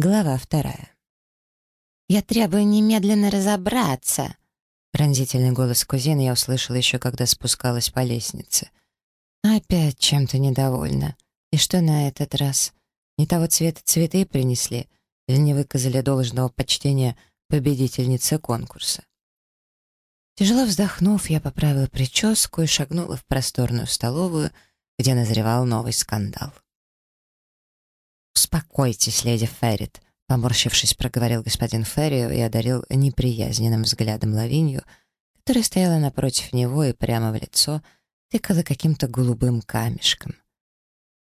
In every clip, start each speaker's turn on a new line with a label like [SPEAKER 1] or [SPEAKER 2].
[SPEAKER 1] Глава вторая. «Я требую немедленно разобраться!» Пронзительный голос кузины я услышала еще, когда спускалась по лестнице. Опять чем-то недовольна. И что на этот раз? Не того цвета цветы принесли или не выказали должного почтения победительнице конкурса? Тяжело вздохнув, я поправила прическу и шагнула в просторную столовую, где назревал новый скандал. «Успокойтесь, леди Феррит», — поморщившись, проговорил господин Ферри и одарил неприязненным взглядом Лавинью, которая стояла напротив него и прямо в лицо тыкала каким-то голубым камешком.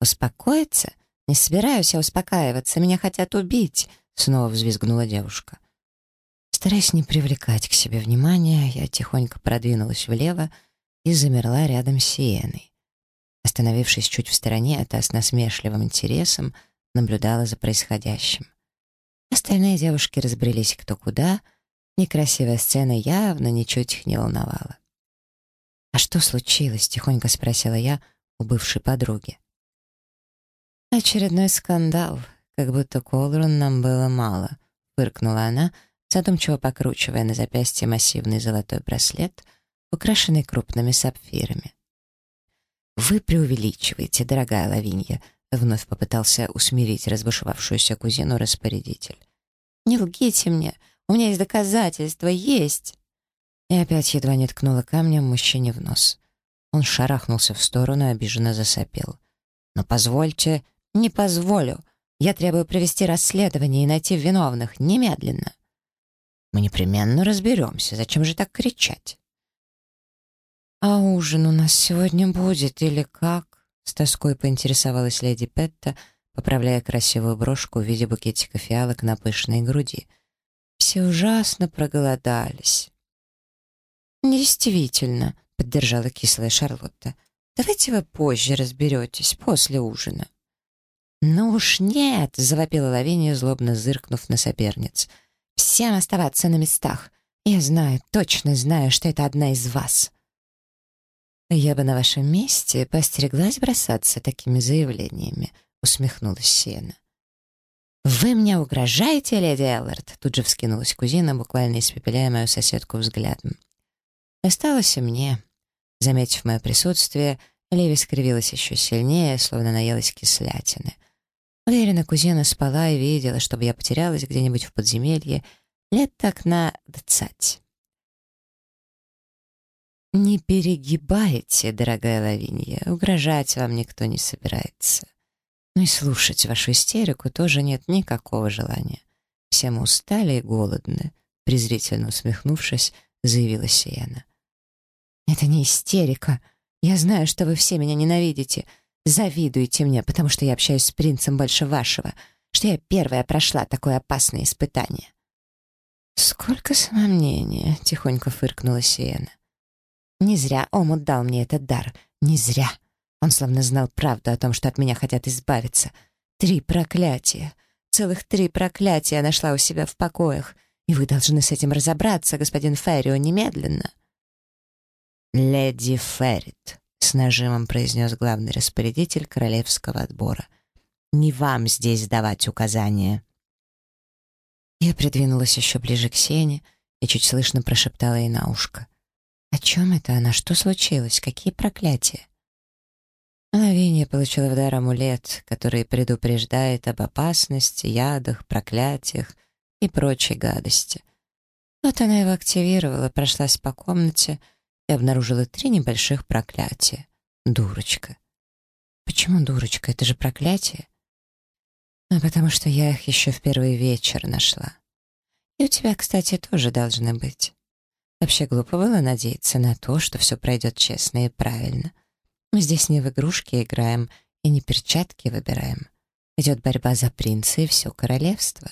[SPEAKER 1] «Успокоиться? Не собираюсь я успокаиваться, меня хотят убить», — снова взвизгнула девушка. Стараясь не привлекать к себе внимания, я тихонько продвинулась влево и замерла рядом с Сиеной. Остановившись чуть в стороне, та с насмешливым интересом наблюдала за происходящим. Остальные девушки разбрелись кто куда, некрасивая сцена явно ничуть их не волновала. «А что случилось?» — тихонько спросила я у бывшей подруги. «Очередной скандал, как будто Колрун нам было мало», — фыркнула она, задумчиво покручивая на запястье массивный золотой браслет, украшенный крупными сапфирами. «Вы преувеличиваете, дорогая Лавинья», — вновь попытался усмирить разбушевавшуюся кузину распорядитель. «Не лгите мне, у меня есть доказательства, есть!» И опять едва не ткнула камнем мужчине в нос. Он шарахнулся в сторону и обиженно засопел. «Но позвольте...» «Не позволю. Я требую провести расследование и найти виновных немедленно». «Мы непременно разберемся. Зачем же так кричать?» «А ужин у нас сегодня будет или как?» С тоской поинтересовалась леди Петта, поправляя красивую брошку в виде букетика фиалок на пышной груди. Все ужасно проголодались. «Действительно», — поддержала кислая Шарлотта. «Давайте вы позже разберетесь, после ужина». «Ну уж нет!» — завопила Лавиния, злобно зыркнув на соперниц. «Всем оставаться на местах. Я знаю, точно знаю, что это одна из вас». «Я бы на вашем месте постереглась бросаться такими заявлениями», — усмехнулась Сиена. «Вы мне угрожаете, леди Эллард?» Тут же вскинулась кузина, буквально испепеляя мою соседку взглядом. Осталось и мне. Заметив мое присутствие, Леви скривилась еще сильнее, словно наелась кислятины. Уверена, кузина спала и видела, чтобы я потерялась где-нибудь в подземелье лет так на двадцать. «Не перегибайте, дорогая Лавинья, угрожать вам никто не собирается. Но и слушать вашу истерику тоже нет никакого желания. Все мы устали и голодны», — презрительно усмехнувшись, заявила Сиена. «Это не истерика. Я знаю, что вы все меня ненавидите. Завидуете мне, потому что я общаюсь с принцем больше вашего, что я первая прошла такое опасное испытание». «Сколько самомнения!» — тихонько фыркнула Сиена. Не зря Омут дал мне этот дар. Не зря. Он словно знал правду о том, что от меня хотят избавиться. Три проклятия. Целых три проклятия нашла у себя в покоях. И вы должны с этим разобраться, господин Феррио, немедленно. «Леди Феррит», — с нажимом произнес главный распорядитель королевского отбора. «Не вам здесь давать указания». Я придвинулась еще ближе к Сене и чуть слышно прошептала ей на ушко. О чем это она? Что случилось? Какие проклятия? Лавиния получила в дар амулет, который предупреждает об опасности, ядах, проклятиях и прочей гадости. Вот она его активировала, прошлась по комнате и обнаружила три небольших проклятия. Дурочка. Почему дурочка? Это же проклятие. Ну, потому что я их еще в первый вечер нашла. И у тебя, кстати, тоже должны быть. Вообще глупо было надеяться на то, что все пройдет честно и правильно. Мы здесь не в игрушки играем и не перчатки выбираем. Идет борьба за принца и все королевство.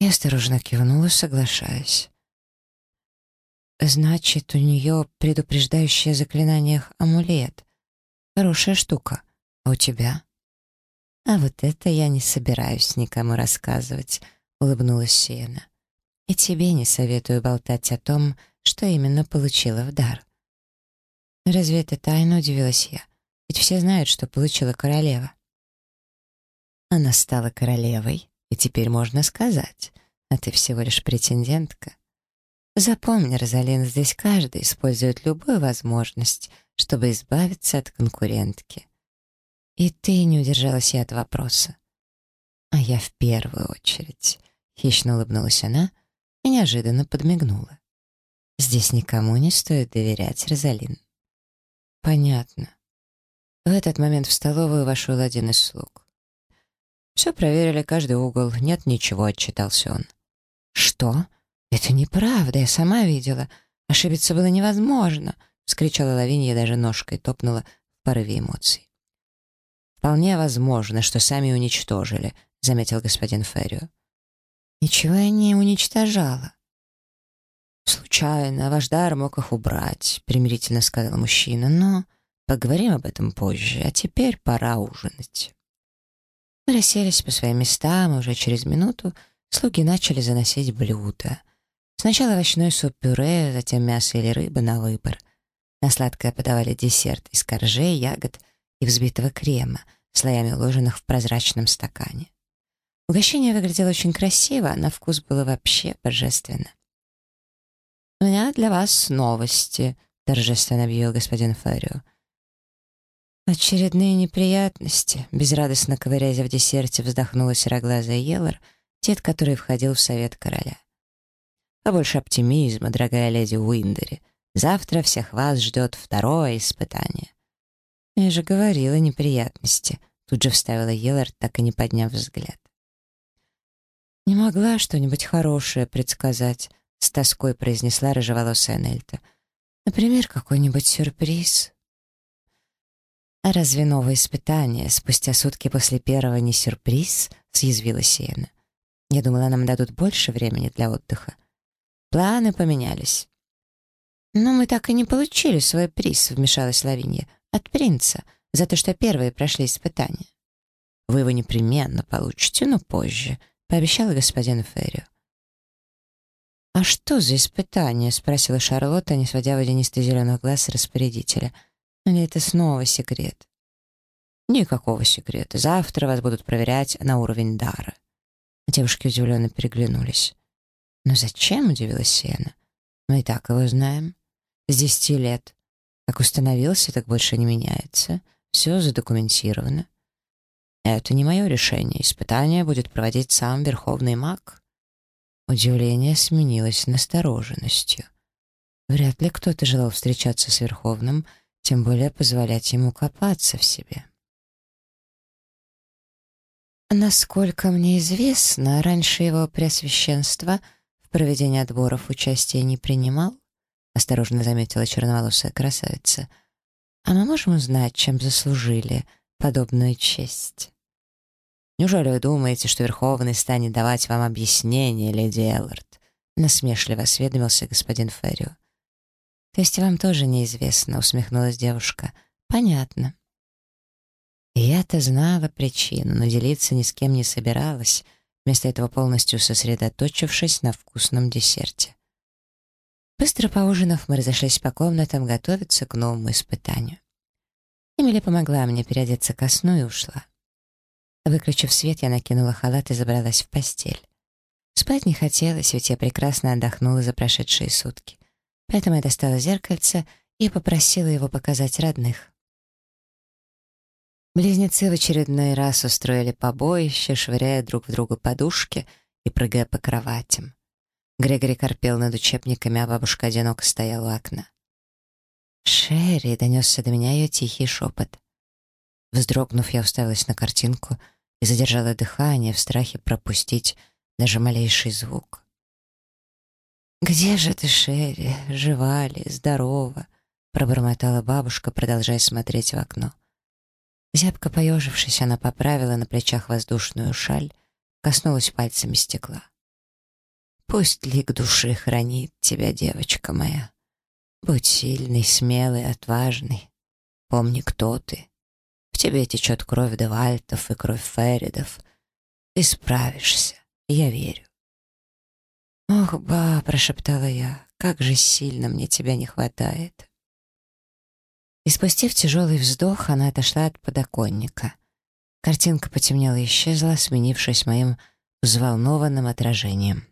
[SPEAKER 1] Я осторожно кивнула, соглашаясь. Значит, у нее предупреждающее заклинаниях амулет. Хорошая штука. А у тебя? А вот это я не собираюсь никому рассказывать, улыбнулась Сиена. И тебе не советую болтать о том, что именно получила в дар. Разве это тайна, удивилась я? Ведь все знают, что получила королева. Она стала королевой, И теперь можно сказать, а ты всего лишь претендентка. Запомни, Розалин, здесь каждый использует любую возможность, чтобы избавиться от конкурентки. И ты не удержалась и от вопроса. А я в первую очередь. Хищно улыбнулась она и неожиданно подмигнула. Здесь никому не стоит доверять, Розалин. Понятно. В этот момент в столовую вошел один из слуг. Все проверили, каждый угол. Нет ничего, отчитался он. Что? Это неправда, я сама видела. Ошибиться было невозможно, вскричала Лавинья, даже ножкой топнула в порыве эмоций. «Вполне возможно, что сами уничтожили», — заметил господин Феррио. «Ничего я не уничтожала». «Случайно, ваш дар мог их убрать», — примирительно сказал мужчина, «но поговорим об этом позже, а теперь пора ужинать». Мы расселись по своим местам, и уже через минуту слуги начали заносить блюда. Сначала овощной суп-пюре, затем мясо или рыба на выбор. На сладкое подавали десерт из коржей, ягод и взбитого крема, слоями уложенных в прозрачном стакане. Угощение выглядело очень красиво, а на вкус было вообще божественно. «У меня для вас новости», — торжественно объявил господин Фарио. «Очередные неприятности», — безрадостно ковыряясь в десерте, вздохнула сероглазая Еллар, тет, который входил в совет короля. «Побольше оптимизма, дорогая леди Уиндери. Завтра всех вас ждет второе испытание». «Я же говорила неприятности», — тут же вставила Еллар, так и не подняв взгляд. «Не могла что-нибудь хорошее предсказать», — с тоской произнесла рыжеволосая Нельта. «Например, какой-нибудь сюрприз». «А разве новое испытание спустя сутки после первого не сюрприз?» — съязвила Сиена. «Я думала, нам дадут больше времени для отдыха. Планы поменялись». «Но мы так и не получили свой приз», — вмешалась Лавинья. «От принца, за то, что первые прошли испытания». «Вы его непременно получите, но позже», пообещала господин Феррио. «А что за испытание?» — спросила Шарлотта, не сводя водянистый зеленых глаз распорядителя. «Или это снова секрет?» «Никакого секрета. Завтра вас будут проверять на уровень дара». Девушки удивленно переглянулись. «Но зачем?» — удивилась Сена. «Мы и так его знаем. С десяти лет. Как установился, так больше не меняется. Все задокументировано. Это не мое решение. Испытание будет проводить сам Верховный маг. Удивление сменилось настороженностью. Вряд ли кто-то желал встречаться с Верховным, тем более позволять ему копаться в себе. Насколько мне известно, раньше его преосвященство в проведении отборов участия не принимал, осторожно заметила черноволосая красавица. А мы можем узнать, чем заслужили подобную честь? Неужели вы думаете, что Верховный станет давать вам объяснение, леди Эллард?» Насмешливо осведомился господин Феррио. «То есть вам тоже неизвестно?» — усмехнулась девушка. «Понятно». Я-то знала причину, но делиться ни с кем не собиралась, вместо этого полностью сосредоточившись на вкусном десерте. Быстро поужинав, мы разошлись по комнатам готовиться к новому испытанию. Эмили помогла мне переодеться ко сну и ушла. Выключив свет, я накинула халат и забралась в постель. Спать не хотелось, ведь я прекрасно отдохнула за прошедшие сутки. Поэтому я достала зеркальце и попросила его показать родных. Близнецы в очередной раз устроили побоище, швыряя друг в друга подушки и прыгая по кроватям. Грегори корпел над учебниками, а бабушка одиноко стояла у окна. «Шерри!» — донесся до меня ее тихий шепот. Вздрогнув, я уставилась на картинку и задержала дыхание в страхе пропустить даже малейший звук. «Где же ты, Шерри? Жива ли? Здорова?» — пробормотала бабушка, продолжая смотреть в окно. Зябко поежившись, она поправила на плечах воздушную шаль, коснулась пальцами стекла. «Пусть лик души хранит тебя, девочка моя. Будь сильный, смелый, отважный. Помни, кто ты в тебе течет кровь Девальтов и кровь Феридов. Ты справишься, я верю. «Ох, ба!» — прошептала я. «Как же сильно мне тебя не хватает!» И спустив тяжелый вздох, она отошла от подоконника. Картинка потемнела и исчезла, сменившись моим взволнованным отражением.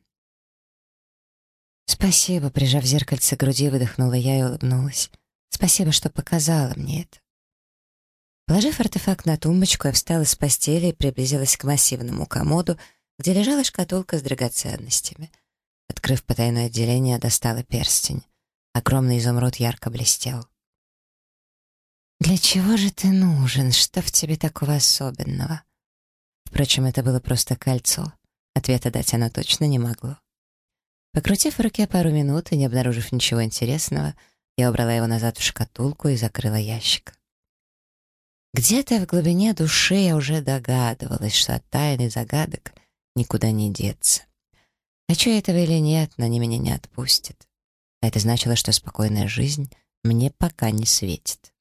[SPEAKER 1] «Спасибо», — прижав зеркальце к груди, выдохнула я и улыбнулась. «Спасибо, что показала мне это». Положив артефакт на тумбочку, я встала с постели и приблизилась к массивному комоду, где лежала шкатулка с драгоценностями. Открыв потайное отделение, достала перстень. Огромный изумруд ярко блестел. «Для чего же ты нужен? Что в тебе такого особенного?» Впрочем, это было просто кольцо. Ответа дать оно точно не могло. Покрутив в руке пару минут и не обнаружив ничего интересного, я убрала его назад в шкатулку и закрыла ящик. Где-то в глубине души я уже догадывалась, что от тайны загадок никуда не деться. Хочу этого или нет, но они меня не отпустят. А это значило, что спокойная жизнь мне пока не светит.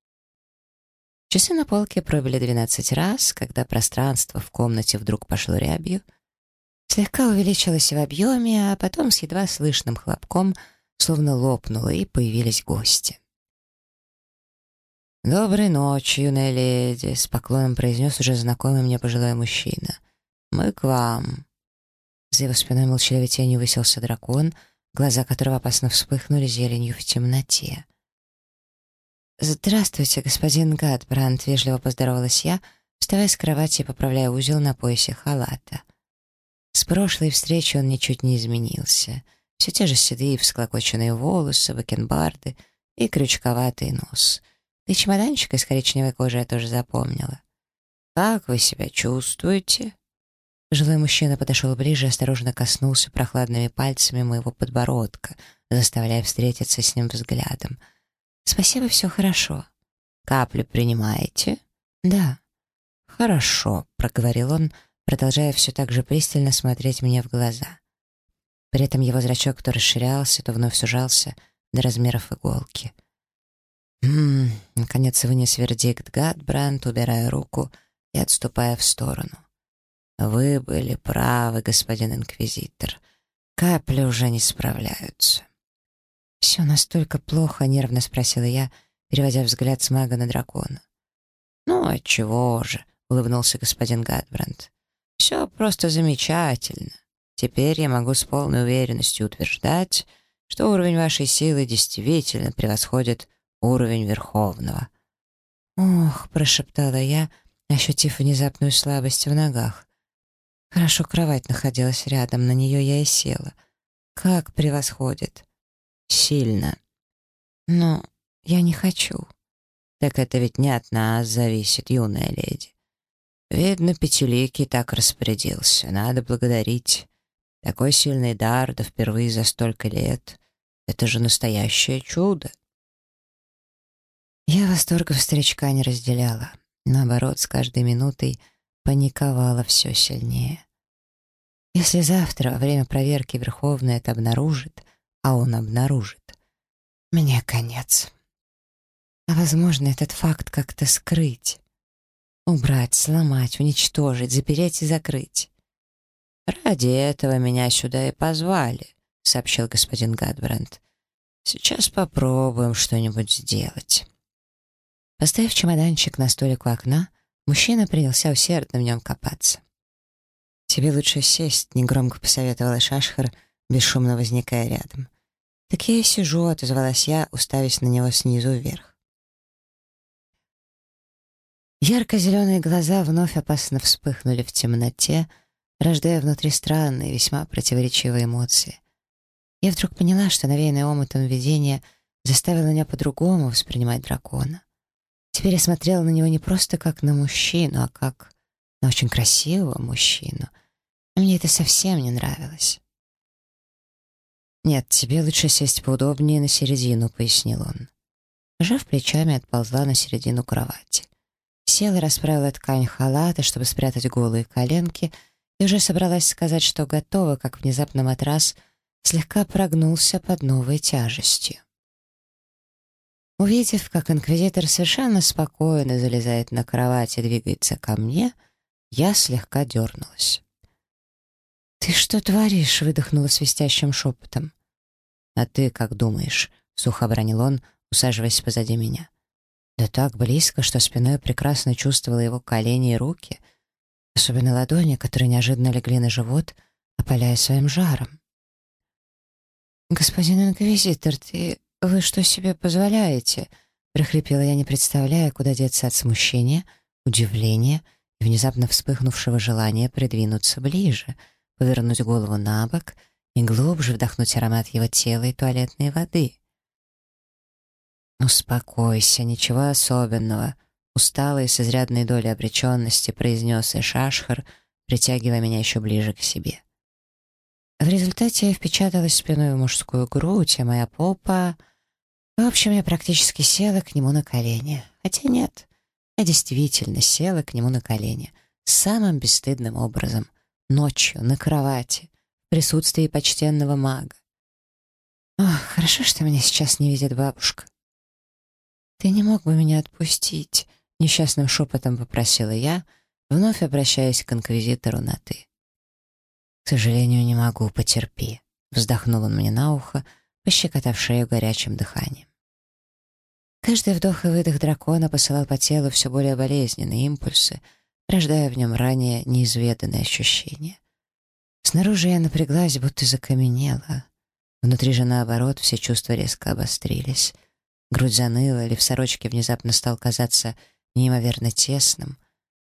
[SPEAKER 1] Часы на полке пробили двенадцать раз, когда пространство в комнате вдруг пошло рябью, слегка увеличилось в объеме, а потом с едва слышным хлопком словно лопнуло, и появились гости. «Доброй ночи, юная леди», — с поклоном произнес уже знакомый мне пожилой мужчина. «Мы к вам». За его спиной молчаливой тенью выселся дракон, глаза которого опасно вспыхнули зеленью в темноте. «Здравствуйте, господин Гадбранд», — вежливо поздоровалась я, вставая с кровати и поправляя узел на поясе халата. С прошлой встречи он ничуть не изменился. Все те же седые всклокоченные волосы, бакенбарды и крючковатый нос. И чемоданчик из коричневой кожи я тоже запомнила. «Как вы себя чувствуете?» Жилой мужчина подошел ближе и осторожно коснулся прохладными пальцами моего подбородка, заставляя встретиться с ним взглядом — «Спасибо, все хорошо». «Капли принимаете?» «Да». «Хорошо», — проговорил он, продолжая все так же пристально смотреть мне в глаза. При этом его зрачок то расширялся, то вновь сужался до размеров иголки. «Хм...» — наконец вынес вердикт Гадбранд, убирая руку и отступая в сторону. «Вы были правы, господин инквизитор. Капли уже не справляются». «Все настолько плохо?» — нервно спросила я, переводя взгляд с мага на дракона. «Ну, отчего же?» — улыбнулся господин Гадбранд. «Все просто замечательно. Теперь я могу с полной уверенностью утверждать, что уровень вашей силы действительно превосходит уровень Верховного». «Ох», — прошептала я, ощутив внезапную слабость в ногах. Хорошо кровать находилась рядом, на нее я и села. «Как превосходит!» Сильно. Но я не хочу. Так это ведь не от нас зависит, юная леди. Видно, Пятиликий так распорядился. Надо благодарить. Такой сильный дар, да впервые за столько лет. Это же настоящее чудо. Я восторгов старичка не разделяла. Наоборот, с каждой минутой паниковала все сильнее. Если завтра во время проверки Верховный это обнаружит, а он обнаружит. Мне конец. А возможно, этот факт как-то скрыть. Убрать, сломать, уничтожить, запереть и закрыть. «Ради этого меня сюда и позвали», — сообщил господин Гадбранд. «Сейчас попробуем что-нибудь сделать». Поставив чемоданчик на столик у окна, мужчина принялся усердно в нем копаться. «Тебе лучше сесть», — негромко посоветовала Шашхар, бесшумно возникая рядом. «Так я и сижу», — отозвалась я, уставясь на него снизу вверх. Ярко-зеленые глаза вновь опасно вспыхнули в темноте, рождая внутри странные, весьма противоречивые эмоции. Я вдруг поняла, что навеянное омутом видение заставило меня по-другому воспринимать дракона. Теперь я смотрела на него не просто как на мужчину, а как на очень красивого мужчину. И мне это совсем не нравилось. «Нет, тебе лучше сесть поудобнее на середину», — пояснил он. Жав плечами, отползла на середину кровати. Села расправила ткань халата, чтобы спрятать голые коленки, и уже собралась сказать, что готова, как внезапно матрас слегка прогнулся под новой тяжестью. Увидев, как инквизитор совершенно спокойно залезает на кровать и двигается ко мне, я слегка дернулась. «Ты что творишь?» — выдохнула свистящим шепотом. «А ты как думаешь?» — сухо бронил он, усаживаясь позади меня. Да так близко, что спиной прекрасно чувствовала его колени и руки. особенно ладони, которые неожиданно легли на живот, опаляя своим жаром. «Господин инквизитор, ты... вы что себе позволяете?» — прохрипела я, не представляя, куда деться от смущения, удивления и внезапно вспыхнувшего желания придвинуться ближе, повернуть голову на бок и глубже вдохнуть аромат его тела и туалетной воды. «Успокойся, ничего особенного», — усталый с изрядной долей обреченности произнес Ишашхар, притягивая меня еще ближе к себе. В результате я впечаталась спиной в мужскую грудь, а моя попа... В общем, я практически села к нему на колени. Хотя нет, я действительно села к нему на колени. Самым бесстыдным образом. Ночью, на кровати, в присутствии почтенного мага. Ох, хорошо, что меня сейчас не видит бабушка. «Ты не мог бы меня отпустить?» — несчастным шепотом попросила я, вновь обращаясь к инквизитору на «ты». «К сожалению, не могу, потерпи», — вздохнул он мне на ухо, пощекотав шею горячим дыханием. Каждый вдох и выдох дракона посылал по телу все более болезненные импульсы, рождая в нем ранее неизведанные ощущения. Снаружи я напряглась, будто закаменела. Внутри же, наоборот, все чувства резко обострились. Грудь заныла, или в сорочке внезапно стал казаться неимоверно тесным,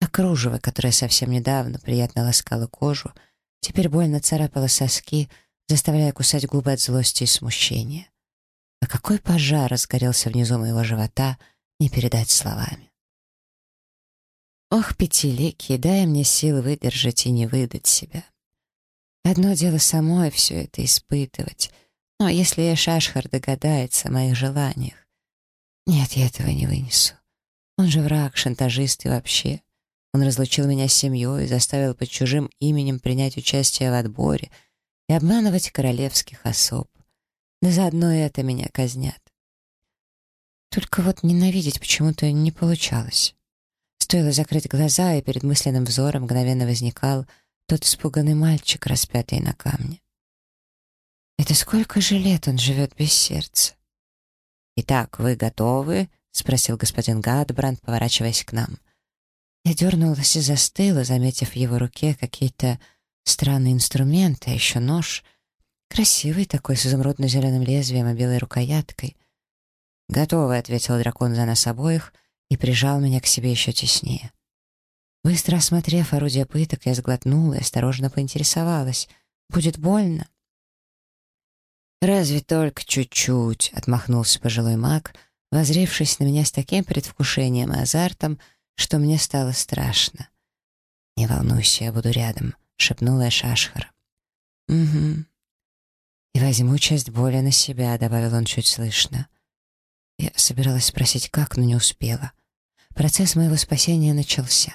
[SPEAKER 1] а кружево, которое совсем недавно приятно ласкало кожу — Теперь больно царапала соски, заставляя кусать губы от злости и смущения. А какой пожар разгорелся внизу моего живота, не передать словами. Ох, пятиликий, дай мне силы выдержать и не выдать себя. Одно дело самой все это испытывать, но если я Шашхар догадается о моих желаниях... Нет, я этого не вынесу. Он же враг, шантажист и вообще. Он разлучил меня с семьей, заставил под чужим именем принять участие в отборе и обманывать королевских особ. Да заодно и это меня казнят. Только вот ненавидеть почему-то не получалось. Стоило закрыть глаза, и перед мысленным взором мгновенно возникал тот испуганный мальчик, распятый на камне. Это сколько же лет он живет без сердца? «Итак, вы готовы?» — спросил господин Гадбранд, поворачиваясь к нам. Я дернулась и застыла, заметив в его руке какие-то странные инструменты, а еще нож. Красивый такой, с изумрудно-зеленым лезвием и белой рукояткой. «Готовый», — ответил дракон за нас обоих и прижал меня к себе еще теснее. Быстро осмотрев орудие пыток, я сглотнула и осторожно поинтересовалась. «Будет больно?» «Разве только чуть-чуть», — отмахнулся пожилой маг, возревшись на меня с таким предвкушением и азартом, что мне стало страшно. «Не волнуйся, я буду рядом», — шепнула я Шашхар. «Угу. И возьму часть боли на себя», — добавил он чуть слышно. Я собиралась спросить, как, но не успела. Процесс моего спасения начался.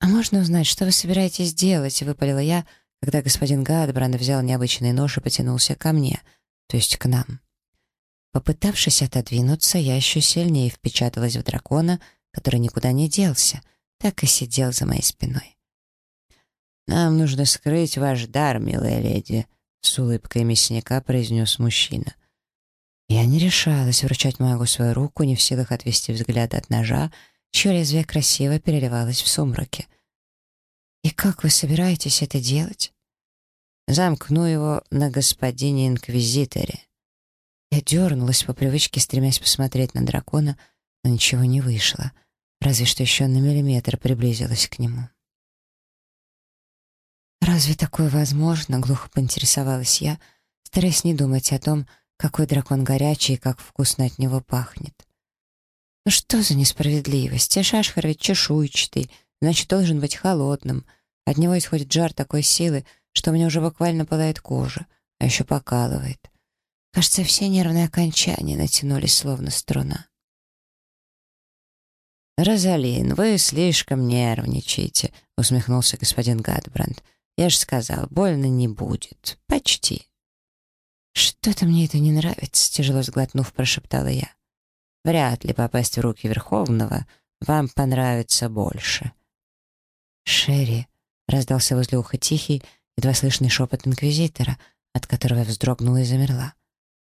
[SPEAKER 1] «А можно узнать, что вы собираетесь делать?» — выпалила я, когда господин Гадбранд взял необычный нож и потянулся ко мне, то есть к нам. Попытавшись отодвинуться, я еще сильнее впечаталась в дракона, который никуда не делся, так и сидел за моей спиной. «Нам нужно скрыть ваш дар, милая леди», — с улыбкой мясника произнес мужчина. Я не решалась вручать магу свою руку, не в силах отвести взгляд от ножа, чье лезвие красиво переливалось в сумраке. «И как вы собираетесь это делать?» «Замкну его на господине-инквизиторе», я дернулась по привычке, стремясь посмотреть на дракона, но ничего не вышло, разве что еще на миллиметр приблизилась к нему. «Разве такое возможно?» — глухо поинтересовалась я, стараясь не думать о том, какой дракон горячий и как вкусно от него пахнет. «Ну что за несправедливость? Шашхар ведь чешуйчатый, значит, должен быть холодным. От него исходит жар такой силы, что меня уже буквально пылает кожа, а еще покалывает. Кажется, все нервные окончания натянулись, словно струна. «Розалин, вы слишком нервничаете», — усмехнулся господин Гадбранд. «Я же сказал, больно не будет. Почти». «Что-то мне это не нравится», — тяжело сглотнув, прошептала я. «Вряд ли попасть в руки Верховного вам понравится больше». «Шерри», — раздался возле уха тихий, едва слышный шепот инквизитора, от которого я вздрогнула и замерла.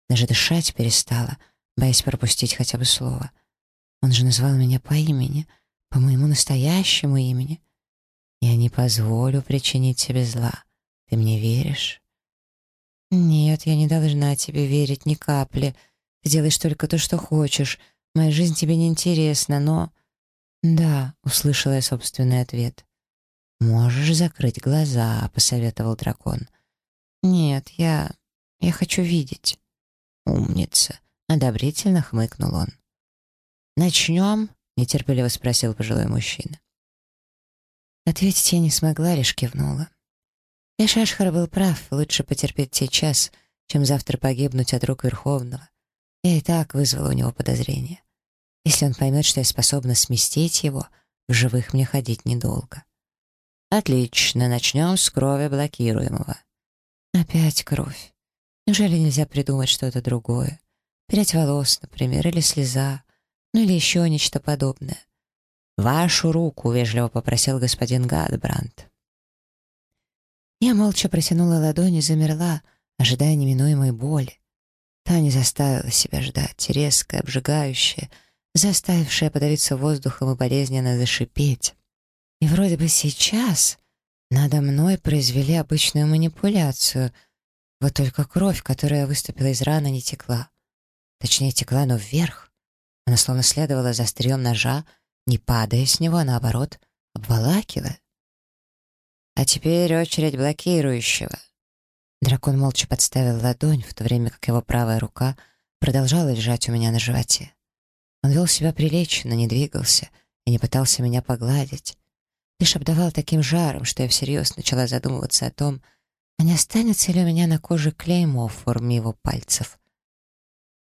[SPEAKER 1] Даже дышать перестала, боясь пропустить хотя бы слово. Он же назвал меня по имени, по моему настоящему имени. Я не позволю причинить тебе зла. Ты мне веришь?» «Нет, я не должна тебе верить ни капли. Ты делаешь только то, что хочешь. Моя жизнь тебе не интересна, но...» «Да», — услышала я собственный ответ. «Можешь закрыть глаза», — посоветовал дракон. «Нет, я... я хочу видеть». «Умница», — одобрительно хмыкнул он. «Начнем?» — нетерпеливо спросил пожилой мужчина. Ответить я не смогла, лишь кивнула. Эшашхар был прав, лучше потерпеть сейчас, чем завтра погибнуть от рук Верховного. Я и так вызвала у него подозрения. Если он поймет, что я способна сместить его, в живых мне ходить недолго. Отлично, начнем с крови блокируемого. Опять кровь. Неужели нельзя придумать что-то другое? Прядь волос, например, или слеза, ну или еще нечто подобное. «Вашу руку», — вежливо попросил господин Гадбранд. Я молча протянула ладонь и замерла, ожидая неминуемой боли. Та не заставила себя ждать, резкая, обжигающая, заставившая подавиться воздухом и болезненно зашипеть. И вроде бы сейчас надо мной произвели обычную манипуляцию, вот только кровь, которая выступила из раны, не текла. Точнее, текла, но вверх. Она словно следовала за острием ножа, не падая с него, а наоборот, обволакивая. А теперь очередь блокирующего. Дракон молча подставил ладонь, в то время как его правая рука продолжала лежать у меня на животе. Он вел себя прилично, не двигался и не пытался меня погладить. Лишь обдавал таким жаром, что я всерьез начала задумываться о том, а не останется ли у меня на коже клеймо в форме его пальцев.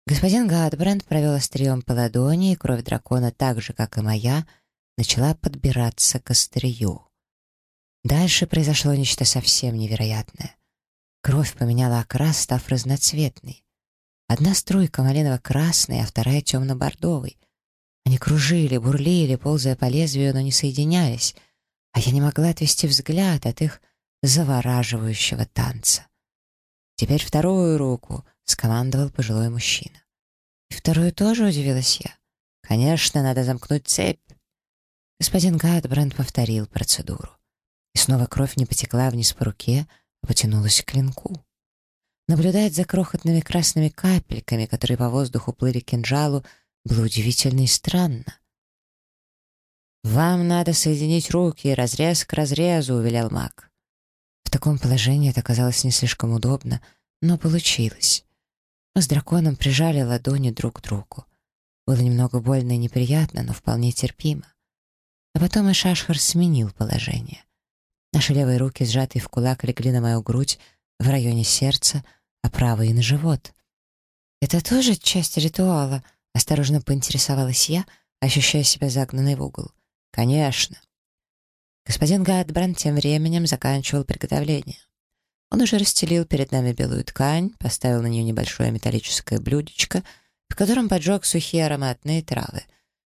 [SPEAKER 1] Господин Гадбранд провел острием по ладони, и кровь дракона, так же, как и моя, начала подбираться к острию. Дальше произошло нечто совсем невероятное. Кровь поменяла окрас, став разноцветной. Одна струйка малиново-красной, а вторая темно-бордовой. Они кружили, бурлили, ползая по лезвию, но не соединялись, а я не могла отвести взгляд от их завораживающего танца. «Теперь вторую руку», — скомандовал пожилой мужчина. «И вторую тоже удивилась я. Конечно, надо замкнуть цепь». Господин Гадбранд повторил процедуру. И снова кровь не потекла вниз по руке, а потянулась к клинку. Наблюдать за крохотными красными капельками, которые по воздуху плыли к кинжалу, было удивительно и странно. «Вам надо соединить руки, разрез к разрезу», — велел маг. В таком положении это казалось не слишком удобно, но получилось. Мы с драконом прижали ладони друг к другу. Было немного больно и неприятно, но вполне терпимо. А потом и Шашхар сменил положение. Наши левые руки, сжатые в кулак, легли на мою грудь в районе сердца, а правые — на живот. «Это тоже часть ритуала?» — осторожно поинтересовалась я, ощущая себя загнанной в угол. «Конечно». Господин Гадбранд тем временем заканчивал приготовление. Он уже расстелил перед нами белую ткань, поставил на нее небольшое металлическое блюдечко, в котором поджег сухие ароматные травы.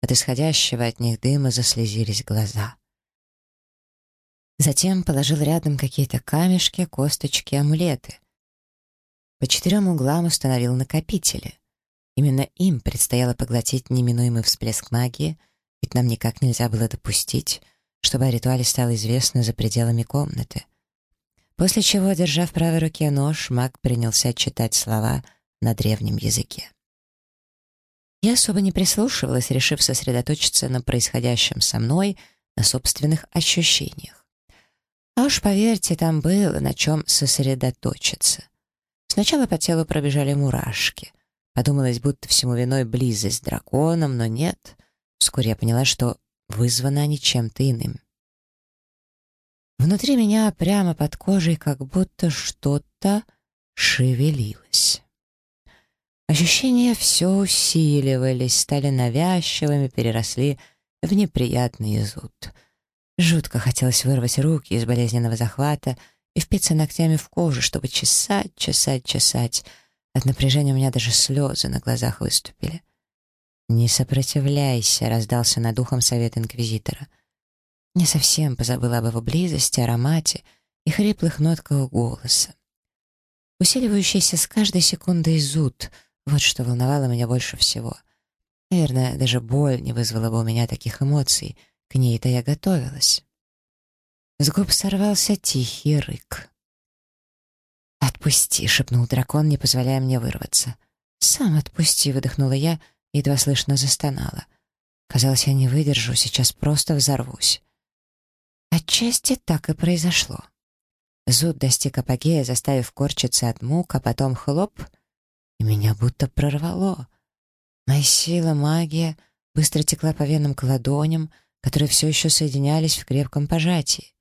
[SPEAKER 1] От исходящего от них дыма заслезились глаза. Затем положил рядом какие-то камешки, косточки, амулеты. По четырем углам установил накопители. Именно им предстояло поглотить неминуемый всплеск магии, ведь нам никак нельзя было допустить, чтобы о ритуале стало известно за пределами комнаты. После чего, держа в правой руке нож, маг принялся читать слова на древнем языке. Я особо не прислушивалась, решив сосредоточиться на происходящем со мной, на собственных ощущениях. А уж поверьте, там было на чем сосредоточиться. Сначала по телу пробежали мурашки. Подумалось, будто всему виной близость с драконом, но нет. Вскоре я поняла, что вызваны они чем-то иным. Внутри меня, прямо под кожей, как будто что-то шевелилось. Ощущения все усиливались, стали навязчивыми, переросли в неприятный зуд — Жутко хотелось вырвать руки из болезненного захвата и впиться ногтями в кожу, чтобы чесать, чесать, чесать. От напряжения у меня даже слезы на глазах выступили. «Не сопротивляйся», — раздался над ухом совет инквизитора. Не совсем позабыла об его близости, аромате и хриплых нотках голоса. Усиливающийся с каждой секундой зуд — вот что волновало меня больше всего. Наверное, даже боль не вызвала бы у меня таких эмоций — К ней-то я готовилась. С губ сорвался тихий рык. «Отпусти!» — шепнул дракон, не позволяя мне вырваться. «Сам отпусти!» — выдохнула я, едва слышно застонала. Казалось, я не выдержу, сейчас просто взорвусь. Отчасти так и произошло. Зуд достиг апогея, заставив корчиться от мук, а потом хлоп, и меня будто прорвало. Моя сила, магия быстро текла по венам к ладоням, которые все еще соединялись в крепком пожатии.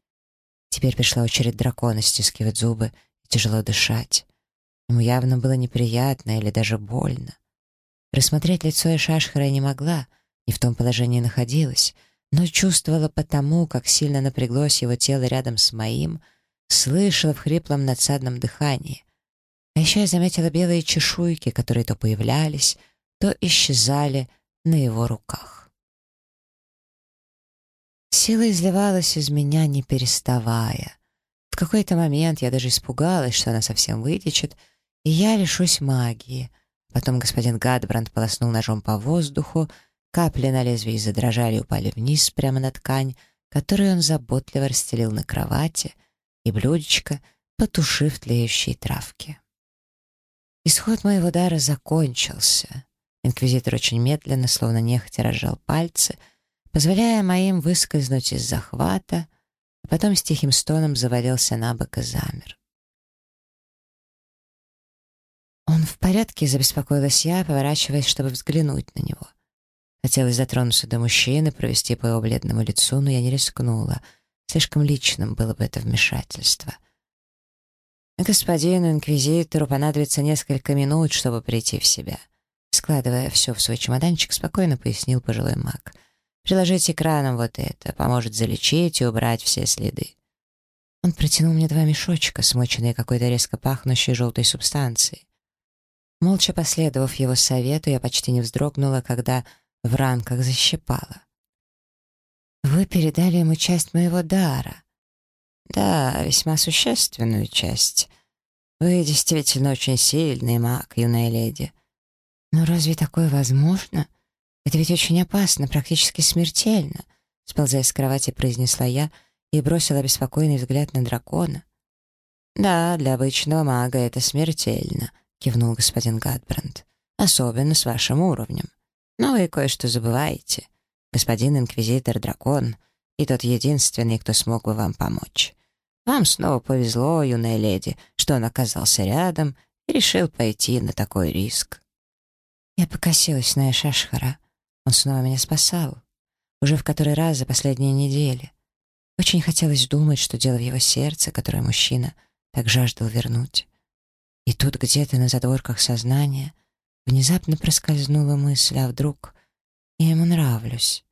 [SPEAKER 1] Теперь пришла очередь дракона стискивать зубы тяжело дышать. Ему явно было неприятно или даже больно. Рассмотреть лицо Эшашхара я не могла, не в том положении находилась, но чувствовала потому, как сильно напряглось его тело рядом с моим, слышала в хриплом надсадном дыхании. А еще я заметила белые чешуйки, которые то появлялись, то исчезали на его руках. Сила изливалась из меня, не переставая. В какой-то момент я даже испугалась, что она совсем вытечет, и я лишусь магии. Потом господин Гадбранд полоснул ножом по воздуху, капли на лезвии задрожали и упали вниз прямо на ткань, которую он заботливо расстелил на кровати, и блюдечко, потушив тлеющие травки. Исход моего дара закончился. Инквизитор очень медленно, словно нехотя разжал пальцы — позволяя моим выскользнуть из захвата, а потом с тихим стоном завалился на бок и замер. «Он в порядке?» — забеспокоилась я, поворачиваясь, чтобы взглянуть на него. Хотелось затронуться до мужчины, провести по его бледному лицу, но я не рискнула. Слишком личным было бы это вмешательство. Господину инквизитору понадобится несколько минут, чтобы прийти в себя. Складывая все в свой чемоданчик, спокойно пояснил пожилой маг — Приложить экраном вот это, поможет залечить и убрать все следы. Он протянул мне два мешочка, смоченные какой-то резко пахнущей желтой субстанцией. Молча последовав его совету, я почти не вздрогнула, когда в ранках защипала. «Вы передали ему часть моего дара». «Да, весьма существенную часть. Вы действительно очень сильный маг, юная леди». «Но разве такое возможно?» Это ведь очень опасно, практически смертельно», — сползая с кровати, произнесла я и бросила беспокойный взгляд на дракона. «Да, для обычного мага это смертельно», — кивнул господин Гадбранд. «Особенно с вашим уровнем. Но вы кое-что забываете. Господин Инквизитор-дракон и тот единственный, кто смог бы вам помочь. Вам снова повезло, юная леди, что он оказался рядом и решил пойти на такой риск». Я покосилась на Эшашхара. Он снова меня спасал. Уже в который раз за последние недели. Очень хотелось думать, что дело в его сердце, которое мужчина так жаждал вернуть. И тут где-то на задворках сознания внезапно проскользнула мысль, а вдруг я ему нравлюсь.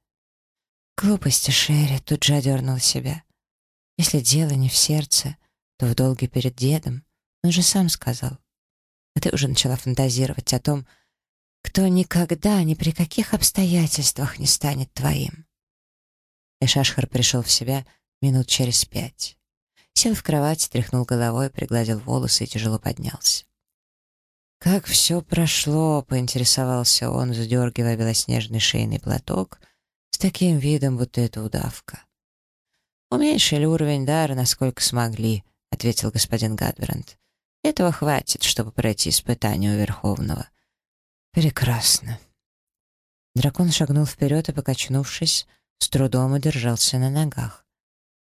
[SPEAKER 1] Глупости Шерри тут же одернула себя. Если дело не в сердце, то в долге перед дедом. Он же сам сказал. А ты уже начала фантазировать о том, кто никогда, ни при каких обстоятельствах не станет твоим. Эшашхар пришел в себя минут через пять. Сел в кровать, тряхнул головой, пригладил волосы и тяжело поднялся. «Как все прошло?» — поинтересовался он, задергивая белоснежный шейный платок с таким видом, будто это удавка. «Уменьшили уровень дара, насколько смогли», — ответил господин Гадберанд. «Этого хватит, чтобы пройти испытание у Верховного. Прекрасно. Дракон шагнул вперед и, покачнувшись, с трудом удержался на ногах.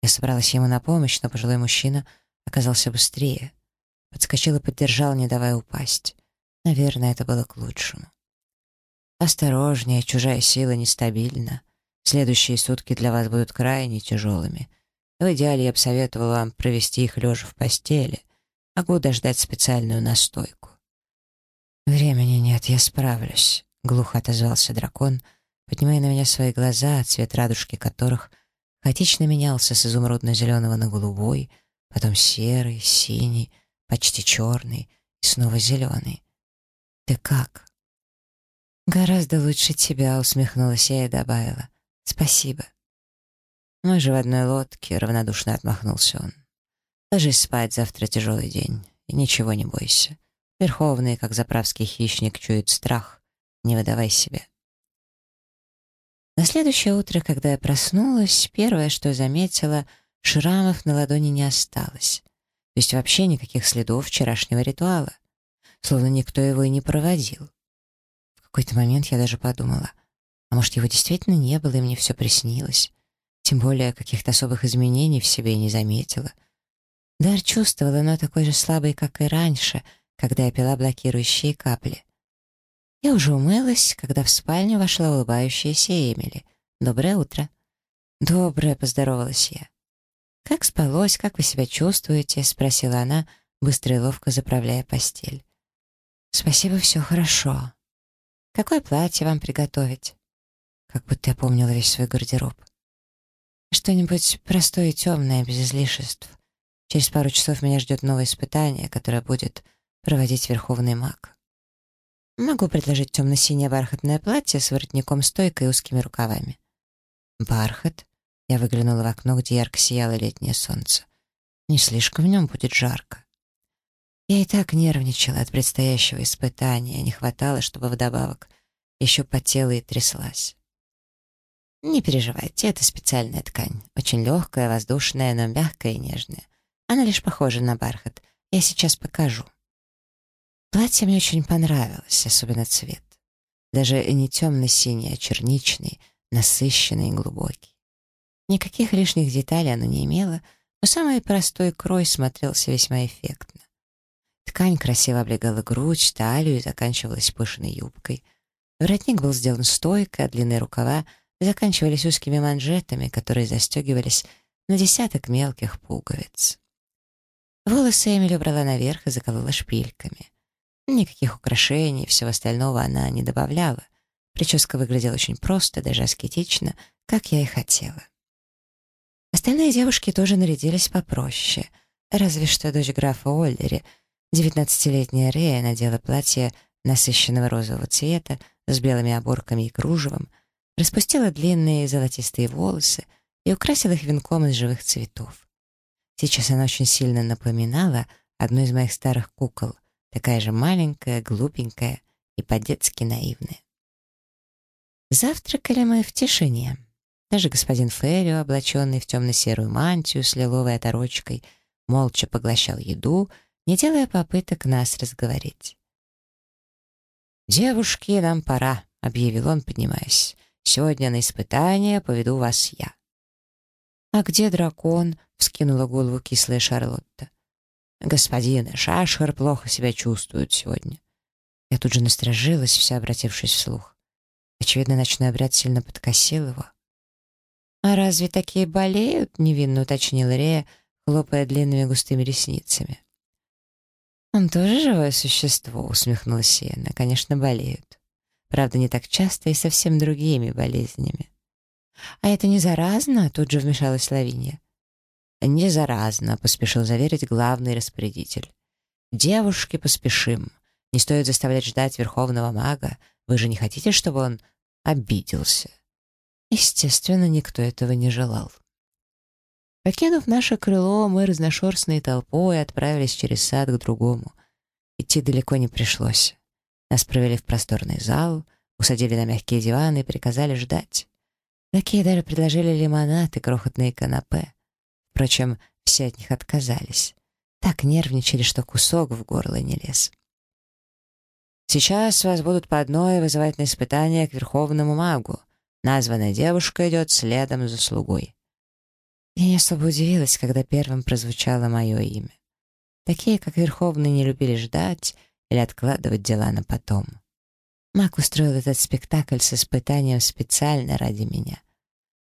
[SPEAKER 1] Я собралась ему на помощь, но пожилой мужчина оказался быстрее. Подскочил и поддержал, не давая упасть. Наверное, это было к лучшему. «Осторожнее, чужая сила нестабильна. Следующие сутки для вас будут крайне тяжелыми. В идеале я бы советовал вам провести их лежа в постели. Могу дождать специальную настойку. «Времени нет, я справлюсь», — глухо отозвался дракон, поднимая на меня свои глаза, цвет радужки которых хаотично менялся с изумрудно-зеленого на голубой, потом серый, синий, почти черный и снова зеленый. «Ты как?» «Гораздо лучше тебя», — усмехнулась я и добавила. «Спасибо». «Мы же в одной лодке», — равнодушно отмахнулся он. «Ложись спать, завтра тяжелый день, и ничего не бойся. Верховный, как заправский хищник, чует страх. Не выдавай себя. На следующее утро, когда я проснулась, первое, что заметила, шрамов на ладони не осталось. То есть вообще никаких следов вчерашнего ритуала. Словно никто его и не проводил. В какой-то момент я даже подумала, а может, его действительно не было, и мне все приснилось. Тем более, каких-то особых изменений в себе не заметила. Дар чувствовала, но такой же слабый, как и раньше, когда я пила блокирующие капли. Я уже умылась, когда в спальню вошла улыбающаяся Эмили. «Доброе утро». «Доброе», — поздоровалась я. «Как спалось, как вы себя чувствуете?» — спросила она, быстро и ловко заправляя постель. «Спасибо, все хорошо. Какое платье вам приготовить?» Как будто я помнила весь свой гардероб. «Что-нибудь простое и темное, без излишеств. Через пару часов меня ждет новое испытание, которое будет проводить Верховный маг. Могу предложить темно-синее бархатное платье с воротником-стойкой и узкими рукавами». «Бархат?» Я выглянула в окно, где ярко сияло летнее солнце. Не слишком в нем будет жарко. Я и так нервничала от предстоящего испытания, не хватало, чтобы вдобавок еще потела и тряслась. Не переживайте, это специальная ткань. Очень легкая, воздушная, но мягкая и нежная. Она лишь похожа на бархат. Я сейчас покажу. Платье мне очень понравилось, особенно цвет. Даже не темно-синий, а черничный, насыщенный и глубокий. Никаких лишних деталей она не имела, но самый простой крой смотрелся весьма эффектно. Ткань красиво облегала грудь, талию и заканчивалась пышной юбкой. Воротник был сделан стойко, а длинные рукава заканчивались узкими манжетами, которые застегивались на десяток мелких пуговиц. Волосы Эмили убрала наверх и заколола шпильками. Никаких украшений, всего остального она не добавляла. Прическа выглядела очень просто, даже аскетично, как я и хотела. Остальные девушки тоже нарядились попроще. Разве что дочь графа Оллери, девятнадцатилетняя Рея, надела платье насыщенного розового цвета с белыми оборками и кружевом, распустила длинные золотистые волосы и украсила их венком из живых цветов. Сейчас она очень сильно напоминала одну из моих старых кукол, такая же маленькая, глупенькая и по-детски наивная. Завтракали мы в тишине. Даже господин Феррио, облаченный в темно-серую мантию с лиловой оторочкой, молча поглощал еду, не делая попыток нас разговорить. «Девушки, нам пора», — объявил он, поднимаясь. «Сегодня на испытание поведу вас я». «А где дракон?» — вскинула голову кислая Шарлотта. «Господин Шашхар плохо себя чувствует сегодня». Я тут же насторожилась, вся обратившись вслух. Очевидно, ночной обряд сильно подкосил его. «А разве такие болеют?» — невинно уточнила Рея, хлопая длинными густыми ресницами. «Он тоже живое существо», — усмехнулась Сиена. «Конечно, болеют. Правда, не так часто и совсем другими болезнями». «А это не заразно?» — тут же вмешалась Лавинья. «Не заразно», — поспешил заверить главный распорядитель. «Девушки, поспешим. Не стоит заставлять ждать верховного мага. Вы же не хотите, чтобы он обиделся?» Естественно, никто этого не желал. Покинув наше крыло, мы разношерстной толпой отправились через сад к другому. Идти далеко не пришлось. Нас провели в просторный зал, усадили на мягкие диваны и приказали ждать. Такие даже предложили лимонад и крохотные канапе. Впрочем, все от них отказались. Так нервничали, что кусок в горло не лез. «Сейчас вас будут по одной вызывать на испытание к верховному магу», Названная девушка идет следом за слугой. Я не особо удивилась, когда первым прозвучало мое имя. Такие, как Верховный, не любили ждать или откладывать дела на потом. Мак устроил этот спектакль с испытанием специально ради меня.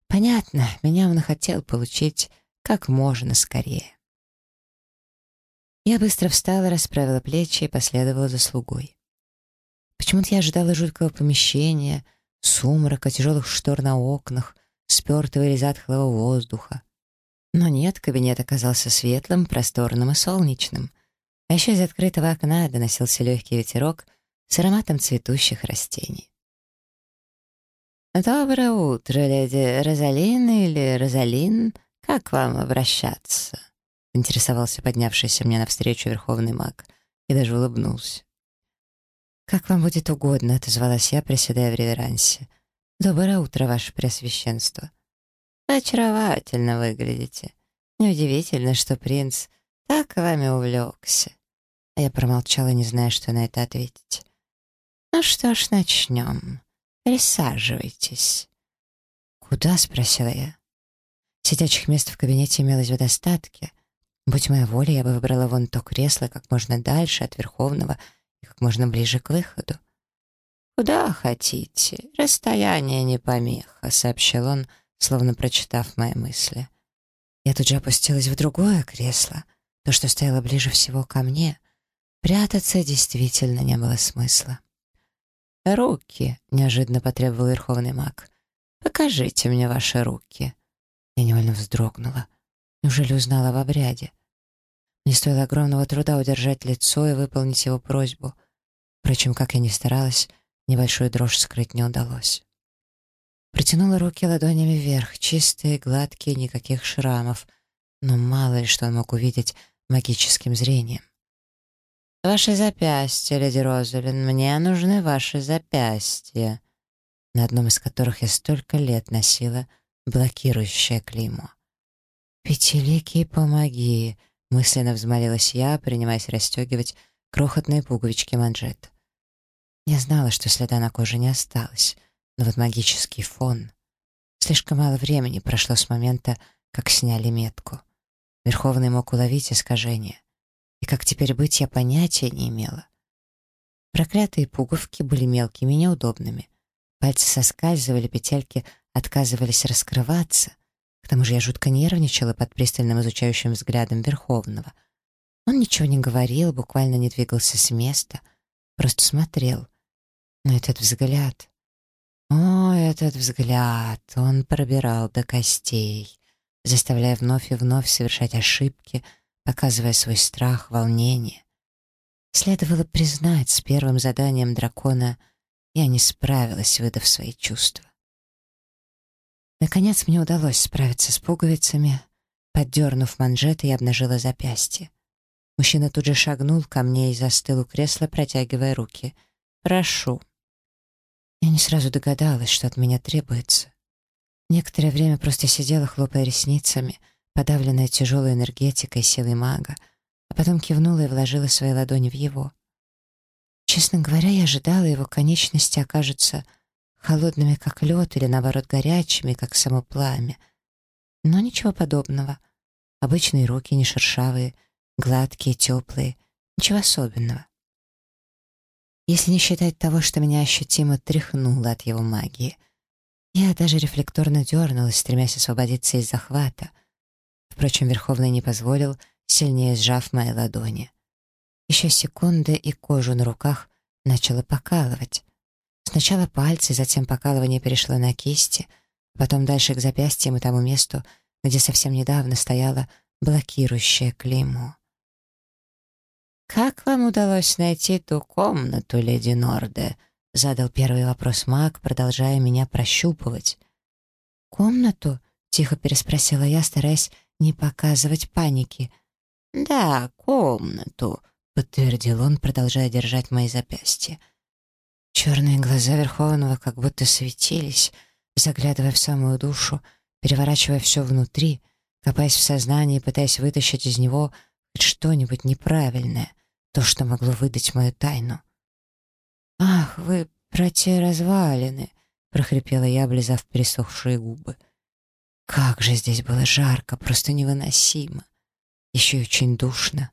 [SPEAKER 1] Понятно, меня он хотел получить как можно скорее. Я быстро встала, расправила плечи и последовала за слугой. Почему-то я ожидала жуткого помещения — сумрака, тяжелых штор на окнах, спертого или затхлого воздуха. Но нет, кабинет оказался светлым, просторным и солнечным. А еще из открытого окна доносился легкий ветерок с ароматом цветущих растений. «Доброе утро, леди Розалин или Розалин. Как вам обращаться?» — интересовался поднявшийся мне навстречу верховный маг и даже улыбнулся. «Как вам будет угодно», — отозвалась я, приседая в реверансе. «Доброе утро, ваше Преосвященство!» «Очаровательно выглядите. Неудивительно, что принц так вами увлекся». А я промолчала, не зная, что на это ответить. «Ну что ж, начнем. Присаживайтесь». «Куда?» — спросила я. Сидячих мест в кабинете имелось в достатке. Будь моя воля, я бы выбрала вон то кресло как можно дальше от Верховного и как можно ближе к выходу. «Куда хотите. Расстояние не помеха», — сообщил он, словно прочитав мои мысли. Я тут же опустилась в другое кресло, то, что стояло ближе всего ко мне. Прятаться действительно не было смысла. «Руки!» — неожиданно потребовал Верховный маг. «Покажите мне ваши руки». Я невольно вздрогнула. Неужели узнала в обряде? Мне стоило огромного труда удержать лицо и выполнить его просьбу. Впрочем, как я ни старалась, небольшую дрожь скрыть не удалось. Протянула руки ладонями вверх, чистые, гладкие, никаких шрамов. Но мало ли что он мог увидеть магическим зрением. «Ваши запястья, леди Розалин, мне нужны ваши запястья», на одном из которых я столько лет носила блокирующее клеймо. «Пятиликий, помоги!» — мысленно взмолилась я, принимаясь расстегивать крохотные пуговички манжет. Я знала, что следа на коже не осталось, но вот магический фон... Слишком мало времени прошло с момента, как сняли метку. Верховный мог уловить искажение. И как теперь быть, я понятия не имела. Проклятые пуговки были мелкими и неудобными. Пальцы соскальзывали, петельки отказывались раскрываться. К тому же я жутко нервничала под пристальным изучающим взглядом Верховного. Он ничего не говорил, буквально не двигался с места, просто смотрел. Но этот взгляд... О, этот взгляд! Он пробирал до костей, заставляя вновь и вновь совершать ошибки, показывая свой страх, волнение. Следовало признать, с первым заданием дракона я не справилась, выдав свои чувства. Наконец мне удалось справиться с пуговицами. Поддернув манжеты, я обнажила запястье. Мужчина тут же шагнул ко мне и застыл у кресла, протягивая руки. «Прошу». Я не сразу догадалась, что от меня требуется. Некоторое время просто сидела, хлопая ресницами, подавленная тяжелой энергетикой силой мага, а потом кивнула и вложила свои ладони в его. Честно говоря, я ожидала, его конечности окажутся холодными, как лед, или, наоборот, горячими, как само пламя. Но ничего подобного. Обычные руки, не шершавые, гладкие, теплые, ничего особенного. Если не считать того, что меня ощутимо тряхнуло от его магии. Я даже рефлекторно дернулась, стремясь освободиться из захвата. Впрочем, Верховный не позволил, сильнее сжав мои ладони. Еще секунды, и кожу на руках начала покалывать. Сначала пальцы, затем покалывание перешло на кисти, потом дальше к запястьям и тому месту, где совсем недавно стояло блокирующее клеймо. «Как вам удалось найти ту комнату, леди Норде?» — задал первый вопрос маг, продолжая меня прощупывать. «Комнату?» — тихо переспросила я, стараясь не показывать паники. «Да, комнату», — подтвердил он, продолжая держать мои запястья. Черные глаза Верховного как будто светились, заглядывая в самую душу, переворачивая все внутри, копаясь в сознании, пытаясь вытащить из него что-нибудь неправильное, то, что могло выдать мою тайну. «Ах, вы про те развалины!» — прохрипела я, облизав пересохшие губы. «Как же здесь было жарко, просто невыносимо! Еще и очень душно!»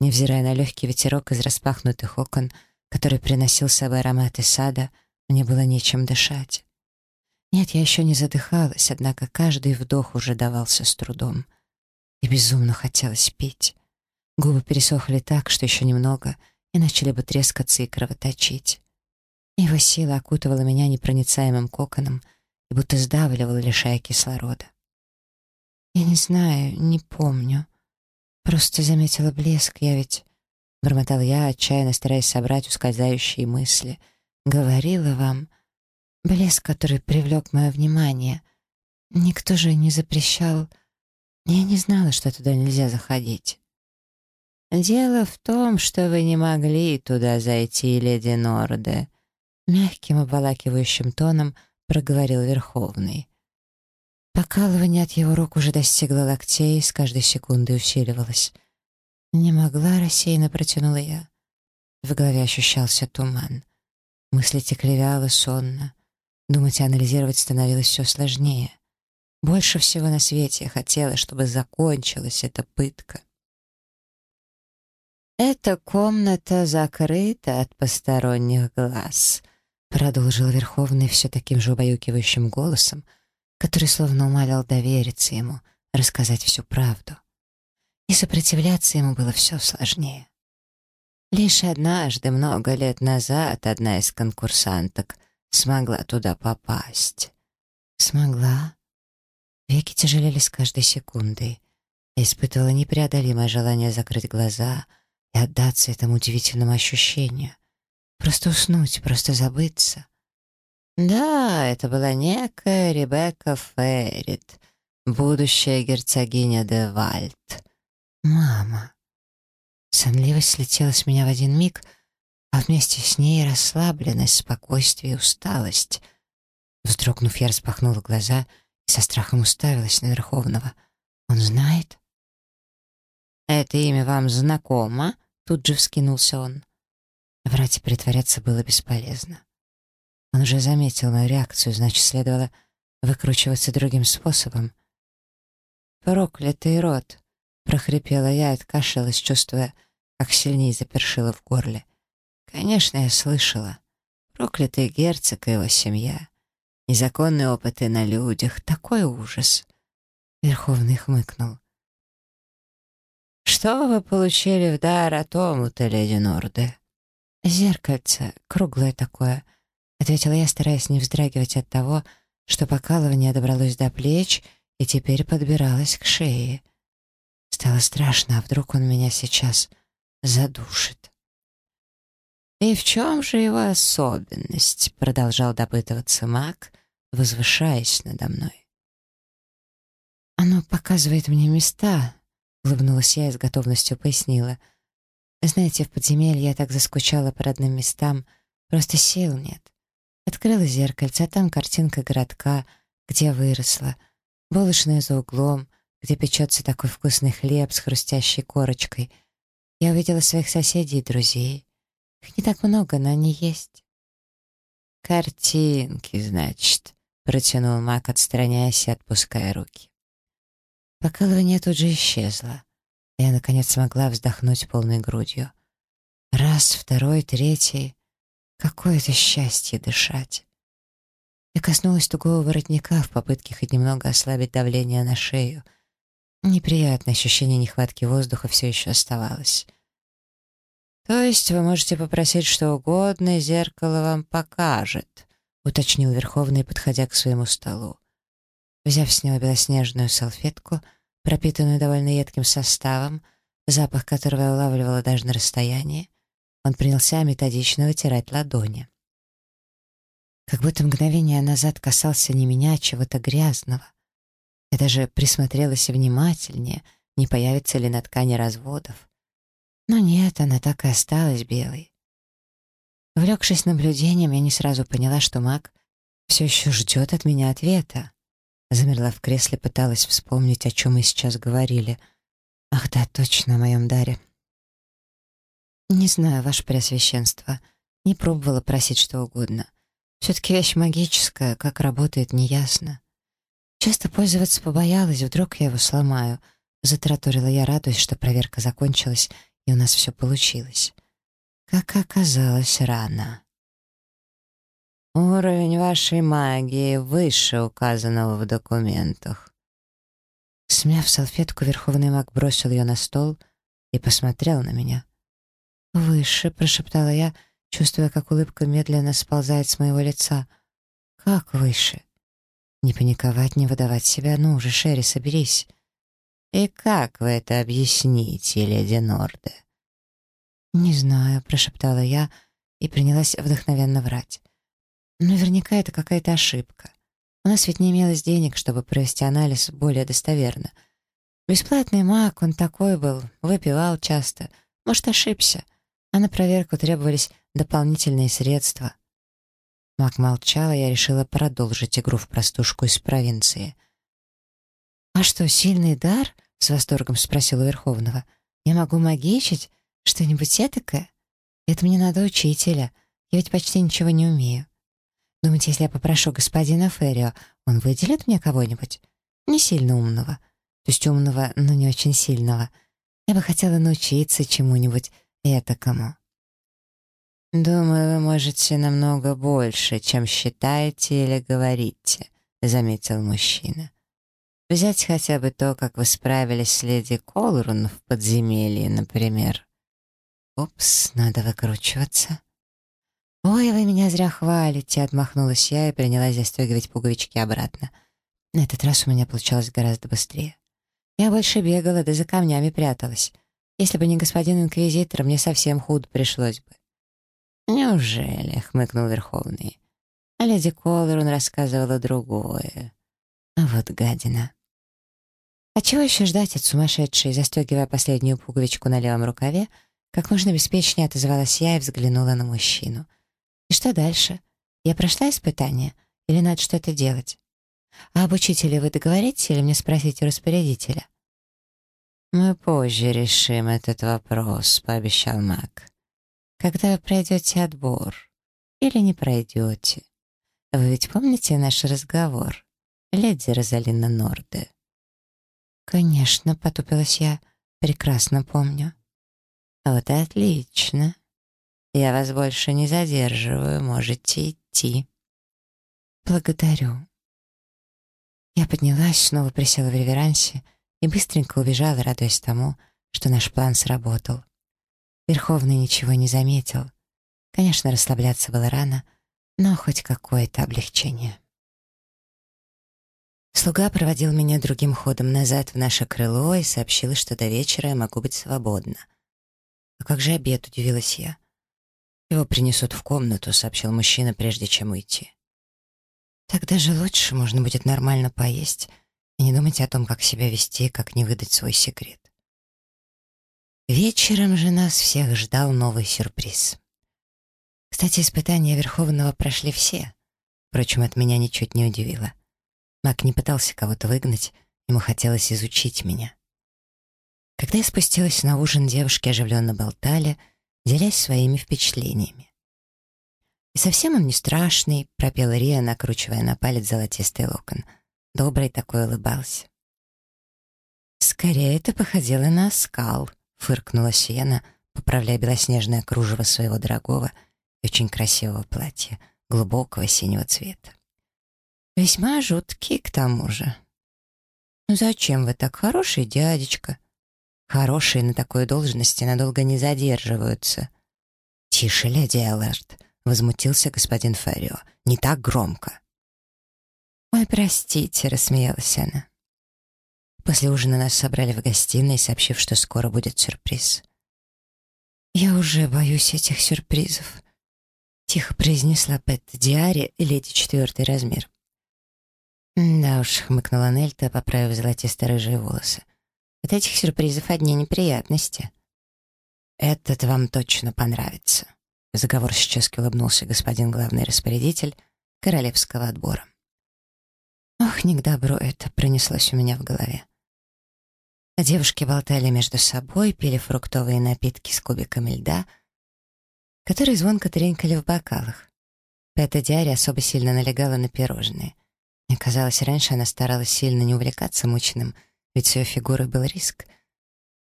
[SPEAKER 1] Невзирая на легкий ветерок из распахнутых окон, который приносил с собой ароматы сада, мне было нечем дышать. Нет, я еще не задыхалась, однако каждый вдох уже давался с трудом. И безумно хотелось пить. Губы пересохли так, что еще немного, и начали бы трескаться и кровоточить. Его сила окутывала меня непроницаемым коконом и будто сдавливала, лишая кислорода. Я не знаю, не помню. Просто заметила блеск, я ведь Бормотал я, отчаянно стараясь собрать ускользающие мысли. «Говорила вам. Блеск, который привлек мое внимание. Никто же не запрещал. Я не знала, что туда нельзя заходить». «Дело в том, что вы не могли туда зайти, леди Норде», — мягким обволакивающим тоном — проговорил Верховный. Покалывание от его рук уже достигло локтей и с каждой секундой усиливалось. «Не могла», — рассеянно протянула я. В голове ощущался туман. Мысли текли вяло, сонно. Думать и анализировать становилось все сложнее. Больше всего на свете я хотела, чтобы закончилась эта пытка. «Эта комната закрыта от посторонних глаз», — продолжил Верховный все таким же убаюкивающим голосом, который словно умолял довериться ему, рассказать всю правду. И сопротивляться ему было все сложнее. Лишь однажды, много лет назад, одна из конкурсанток смогла туда попасть. Смогла. Веки тяжелели с каждой секундой. Я испытывала непреодолимое желание закрыть глаза и отдаться этому удивительному ощущению. Просто уснуть, просто забыться. Да, это была некая Ребекка Феррит, будущая герцогиня де Вальд. Мама. Сонливость слетела с меня в один миг, а вместе с ней расслабленность, спокойствие и усталость. Вздрогнув, я распахнула глаза и со страхом уставилась на Верховного. «Он знает?» «Это имя вам знакомо?» — тут же вскинулся он. Врать и притворяться было бесполезно. Он уже заметил мою реакцию, значит, следовало выкручиваться другим способом. «Проклятый рот!» — прохрипела я и откашлялась, чувствуя, как сильнее запершило в горле. Конечно, я слышала. Проклятый герцог и его семья. Незаконные опыты на людях. Такой ужас. Верховный хмыкнул. «Что вы получили в дар от омута, леди Норде?» «Зеркальце, круглое такое», — ответила я, стараясь не вздрагивать от того, что покалывание добралось до плеч и теперь подбиралось к шее. Стало страшно, а вдруг он меня сейчас задушит. «И в чем же его особенность?» — продолжал допытываться маг, возвышаясь надо мной. «Оно показывает мне места», — улыбнулась я и с готовностью пояснила. «Знаете, в подземелье я так заскучала по родным местам, просто сил нет. Открыла зеркальце, а там картинка городка, где выросла, булочная за углом, где печется такой вкусный хлеб с хрустящей корочкой. Я увидела своих соседей и друзей. Их не так много, но они есть. «Картинки, значит», — протянул Мак, отстраняясь и отпуская руки. Покалывание тут же исчезло. Я, наконец, смогла вздохнуть полной грудью. Раз, второй, третий. Какое это счастье дышать. Я коснулась тугого воротника в попытке хоть немного ослабить давление на шею. Неприятное ощущение нехватки воздуха все еще оставалось. «То есть вы можете попросить что угодно, и зеркало вам покажет», — уточнил Верховный, подходя к своему столу. Взяв с него белоснежную салфетку, пропитанную довольно едким составом, запах которого я улавливала даже на расстоянии, он принялся методично вытирать ладони. Как будто мгновение назад касался не меня, а чего-то грязного. Я даже присмотрелась внимательнее, не появится ли на ткани разводов. Но нет, она так и осталась белой. Увлекшись наблюдением, я не сразу поняла, что маг все еще ждет от меня ответа. Замерла в кресле, пыталась вспомнить, о чем мы сейчас говорили. Ах да, точно, о моем даре. «Не знаю, ваше преосвященство. Не пробовала просить что угодно. Все-таки вещь магическая, как работает, неясно. Часто пользоваться побоялась, вдруг я его сломаю». Затраторила я, радуясь, что проверка закончилась, и у нас все получилось. Как оказалось, рано. Уровень вашей магии выше указанного в документах. Смяв салфетку, верховный маг бросил ее на стол и посмотрел на меня. «Выше», — прошептала я, чувствуя, как улыбка медленно сползает с моего лица. «Как выше?» «Не паниковать, не выдавать себя. Ну уже, Шерри, соберись». «И как вы это объясните, леди Норде?» «Не знаю», — прошептала я и принялась вдохновенно врать. «Наверняка это какая-то ошибка. У нас ведь не имелось денег, чтобы провести анализ более достоверно. Бесплатный маг, он такой был, выпивал часто. Может, ошибся а на проверку требовались дополнительные средства. Мак молчала, я решила продолжить игру в простушку из провинции. «А что, сильный дар?» — с восторгом спросила Верховного. «Я могу магичить? Что-нибудь этакое? Это мне надо учителя. Я ведь почти ничего не умею. Думаете, если я попрошу господина Феррио, он выделит мне кого-нибудь? Не сильно умного. То есть умного, но не очень сильного. Я бы хотела научиться чему-нибудь этакому». «Думаю, вы можете намного больше, чем считаете или говорите», — заметил мужчина. «Взять хотя бы то, как вы справились с леди Колрун в подземелье, например». «Упс, надо выкручиваться». «Ой, вы меня зря хвалите», — отмахнулась я и принялась застегивать пуговички обратно. На этот раз у меня получалось гораздо быстрее. Я больше бегала, да за камнями пряталась. Если бы не господин инквизитор, мне совсем худо пришлось бы. «Неужели?» — хмыкнул Верховный. А леди Колорун рассказывала другое. А вот гадина. А чего еще ждать от сумасшедшей, застегивая последнюю пуговичку на левом рукаве, как можно беспечнее отозвалась я и взглянула на мужчину. И что дальше? Я прошла испытание? Или надо что-то делать? А об учителе вы договоритесь или мне спросить у распорядителя? «Мы позже решим этот вопрос», — пообещал маг когда вы пройдете отбор. Или не пройдете. Вы ведь помните наш разговор, леди Розалина Норде? «Конечно», — потупилась я, — «прекрасно помню». «Вот отлично. Я вас больше не задерживаю, можете идти». «Благодарю». Я поднялась, снова присела в реверансе и быстренько убежала, радуясь тому, что наш план сработал. Верховный ничего не заметил. Конечно, расслабляться было рано, но хоть какое-то облегчение. Слуга проводил меня другим ходом назад в наше крыло и сообщил, что до вечера я могу быть свободна. «А как же обед?» — удивилась я. «Его принесут в комнату», — сообщил мужчина, прежде чем уйти. «Тогда же лучше можно будет нормально поесть и не думать о том, как себя вести, как не выдать свой секрет». Вечером же нас всех ждал новый сюрприз. Кстати, испытания Верховного прошли все. Впрочем, это меня ничуть не удивило. Маг не пытался кого-то выгнать, ему хотелось изучить меня. Когда я спустилась на ужин, девушки оживленно болтали, делясь своими впечатлениями. «И совсем он не страшный», — пропела Рия, накручивая на палец золотистый локон. Добрый такой улыбался. Скорее это походило на скал —— фыркнула Сиена, поправляя белоснежное кружево своего дорогого и очень красивого платья, глубокого синего цвета. «Весьма жуткий, к тому же». «Ну зачем вы так хороший, дядечка?» «Хорошие на такой должности надолго не задерживаются». «Тише, леди Эллард», — возмутился господин Феррио. «Не так громко». «Ой, простите», — рассмеялась она. После ужина нас собрали в гостиной, сообщив, что скоро будет сюрприз. «Я уже боюсь этих сюрпризов», — тихо произнесла Петта Диари леди четвертый размер. «Да уж», — хмыкнула Нельта, поправив золотисто-рыжие волосы. «От этих сюрпризов одни неприятности». «Этот вам точно понравится», — заговорщически улыбнулся господин главный распорядитель королевского отбора. «Ох, не к добру это», — пронеслось у меня в голове. Девушки болтали между собой, пили фруктовые напитки с кубиками льда, которые звонко тренькали в бокалах. Пэта Диари особо сильно налегала на пирожные. Мне казалось, раньше она старалась сильно не увлекаться мучным, ведь с ее фигурой был риск.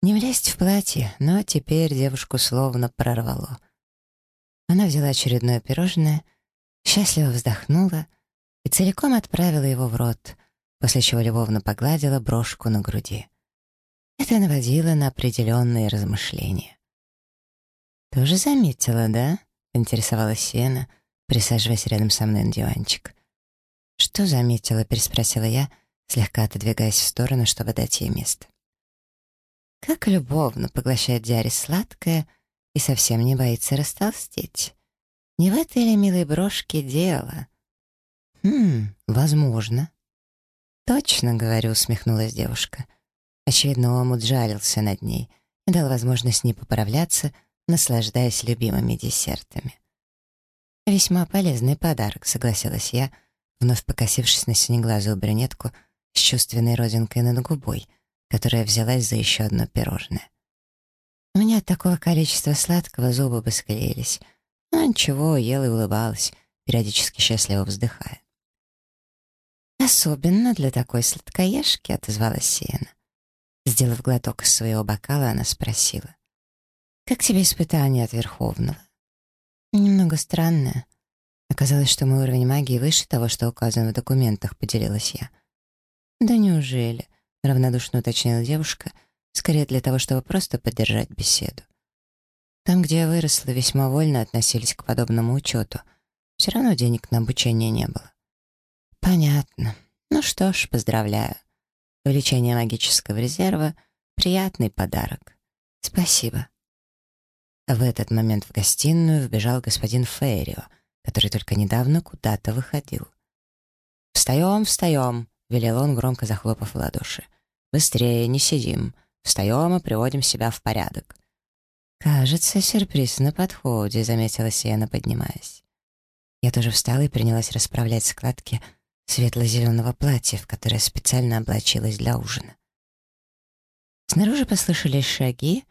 [SPEAKER 1] Не влезть в платье, но теперь девушку словно прорвало. Она взяла очередное пирожное, счастливо вздохнула и целиком отправила его в рот, после чего любовно погладила брошку на груди. Это наводило на определенные размышления. «Тоже заметила, да?» — поинтересовалась Сена, присаживаясь рядом со мной на диванчик. «Что заметила?» — переспросила я, слегка отодвигаясь в сторону, чтобы дать ей место. Как любовно поглощает Диари сладкое и совсем не боится растолстеть. Не в этой ли милой брошке дело? Хм, возможно. Точно, говорю, усмехнулась девушка. Очевидно, Омут жалился над ней и дал возможность не поправляться, наслаждаясь любимыми десертами. «Весьма полезный подарок», — согласилась я, вновь покосившись на синеглазую брюнетку с чувственной родинкой над губой, которая взялась за еще одно пирожное. У меня от такого количества сладкого зубы бы склеились. Но ничего, ела и улыбалась, периодически счастливо вздыхая. «Особенно для такой сладкоежки», — отозвалась Сиена. Сделав глоток из своего бокала, она спросила. «Как тебе испытание от Верховного?» «Немного странное. Оказалось, что мой уровень магии выше того, что указано в документах», — поделилась я. «Да неужели?» — равнодушно уточнила девушка, скорее для того, чтобы просто поддержать беседу. Там, где я выросла, весьма вольно относились к подобному учету. Все равно денег на обучение не было. Понятно. Ну что ж, поздравляю. Увеличение магического резерва — приятный подарок. Спасибо. В этот момент в гостиную вбежал господин Фейрио, который только недавно куда-то выходил. «Встаем, встаем!» — велел он, громко захлопав в ладоши. «Быстрее, не сидим. Встаем и приводим себя в порядок». «Кажется, сюрприз на подходе», — заметила Сиена, поднимаясь. Я тоже встала и принялась расправлять складки светло-зеленого платья, в которое специально облачилась для ужина. Снаружи послышались шаги,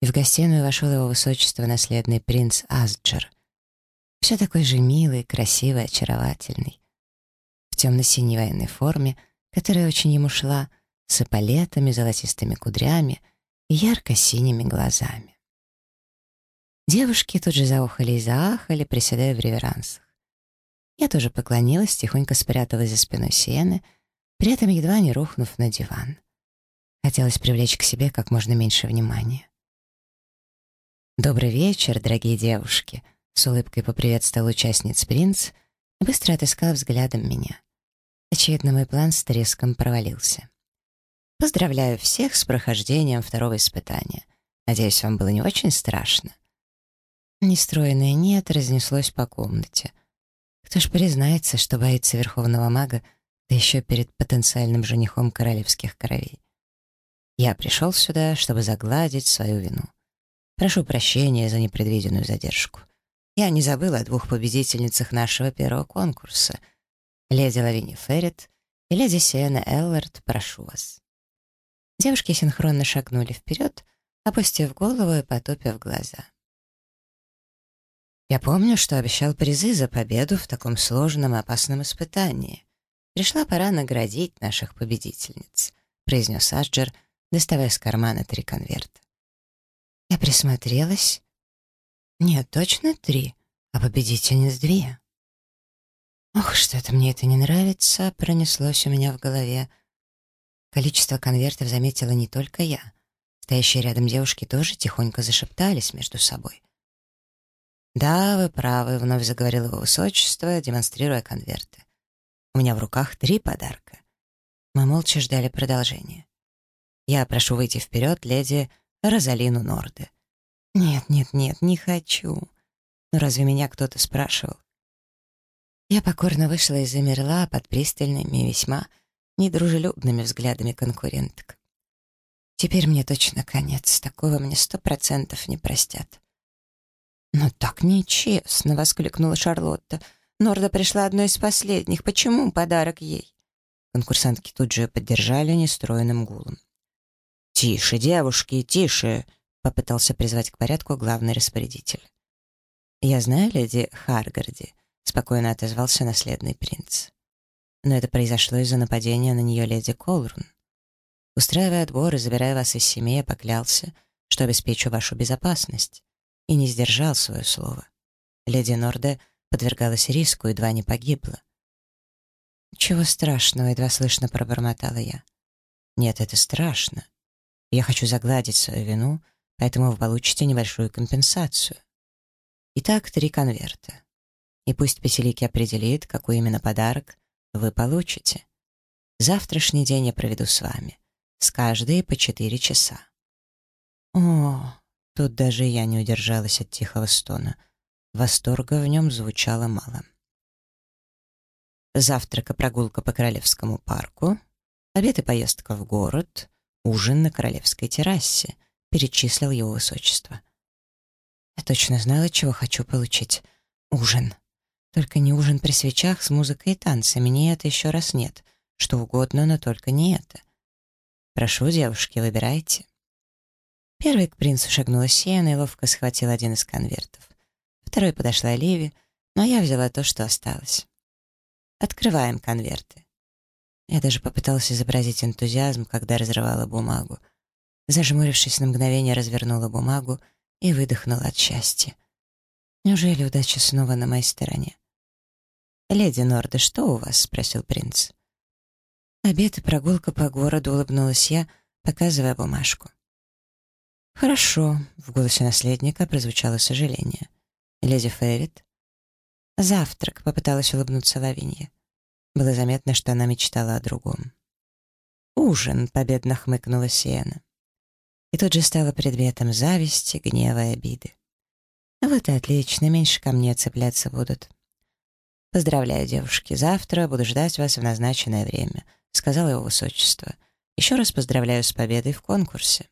[SPEAKER 1] и в гостиную вошел его высочество наследный принц Асджер. Все такой же милый, красивый, очаровательный. В темно-синей военной форме, которая очень ему шла, с эполетами, золотистыми кудрями и ярко-синими глазами. Девушки тут же заохали и заахали, приседая в реверансах. Я тоже поклонилась, тихонько спряталась за спиной Сиены, при этом едва не рухнув на диван. Хотелось привлечь к себе как можно меньше внимания. «Добрый вечер, дорогие девушки!» — с улыбкой поприветствовал участниц принц и быстро отыскал взглядом меня. Очевидно, мой план с треском провалился. «Поздравляю всех с прохождением второго испытания. Надеюсь, вам было не очень страшно?» Нестроенное «нет» разнеслось по комнате. Кто ж признается, что боится верховного мага, да еще перед потенциальным женихом королевских кровей? Я пришел сюда, чтобы загладить свою вину. Прошу прощения за непредвиденную задержку. Я не забыл о двух победительницах нашего первого конкурса. Леди Лавини Феррит и леди Сиэна Эллард, прошу вас. Девушки синхронно шагнули вперед, опустив голову и потупив глаза. Я помню, что обещал призы за победу в таком сложном и опасном испытании. Пришла пора наградить наших победительниц, произнес Аджер, доставая из кармана три конверта. Я присмотрелась. Нет, точно три, а победительниц две. Ох, что-то мне это не нравится, пронеслось у меня в голове. Количество конвертов заметила не только я. Стоящие рядом девушки тоже тихонько зашептались между собой. «Да, вы правы», — вновь заговорил его высочество, демонстрируя конверты. «У меня в руках три подарка». Мы молча ждали продолжения. «Я прошу выйти вперед, леди Розалину Норде». «Нет, нет, нет, не хочу. Ну разве меня кто-то спрашивал?» Я покорно вышла и замерла под пристальными и весьма недружелюбными взглядами конкуренток. Теперь мне точно конец, такого мне сто процентов не простят. «Но так нечестно!» — воскликнула Шарлотта. «Норда пришла одной из последних. Почему подарок ей?» Конкурсантки тут же поддержали нестроенным гулом. «Тише, девушки, тише!» — попытался призвать к порядку главный распорядитель. «Я знаю леди Харгарди», — спокойно отозвался наследный принц. «Но это произошло из-за нападения на нее леди Колрун. Устраивая отбор и забирая вас из семьи, я поклялся, что обеспечу вашу безопасность и не сдержал свое слово. Леди Норде подвергалась риску, едва не погибла. «Чего страшного?» — едва слышно пробормотала я. «Нет, это страшно. Я хочу загладить свою вину, поэтому вы получите небольшую компенсацию. Итак, три конверта. И пусть Песелики определит, какой именно подарок вы получите. Завтрашний день я проведу с вами. С каждой по четыре часа». «О, Тут даже я не удержалась от тихого стона. Восторга в нем звучало мало. Завтрак и прогулка по Королевскому парку, обед и поездка в город, ужин на Королевской террасе, перечислил его высочество. Я точно знала, чего хочу получить. Ужин. Только не ужин при свечах с музыкой и танцами. Нет, еще раз нет. Что угодно, но только не это. Прошу, девушки, выбирайте. Первой к принцу шагнула Сиена и ловко схватила один из конвертов. Второй подошла Ливи, но я взяла то, что осталось. Открываем конверты. Я даже попыталась изобразить энтузиазм, когда разрывала бумагу. Зажмурившись на мгновение, развернула бумагу и выдохнула от счастья. Неужели удача снова на моей стороне? «Леди Норда, что у вас?» — спросил принц. «Обед и прогулка по городу», — улыбнулась я, показывая бумажку. «Хорошо», — в голосе наследника прозвучало сожаление. «Леди Фейрит?» «Завтрак», — попыталась улыбнуться Лавинья. Было заметно, что она мечтала о другом. «Ужин», — победно хмыкнула Сиена. И тут же стала предметом зависти, гнева и обиды. «Вот и отлично, меньше ко мне цепляться будут». «Поздравляю, девушки, завтра буду ждать вас в назначенное время», — сказал его высочество. «Еще раз поздравляю с победой в конкурсе».